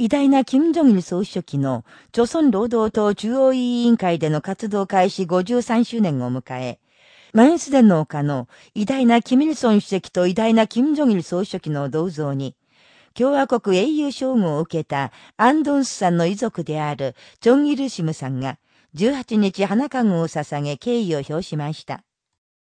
偉大な金正日総書記の、朝鮮労働党中央委員会での活動開始53周年を迎え、マンスデンの丘の偉大な金日ル主席と偉大な金正日総書記の銅像に、共和国英雄称号を受けたアンドンスさんの遺族であるチョンイルシムさんが18日花籠を捧げ敬意を表しました。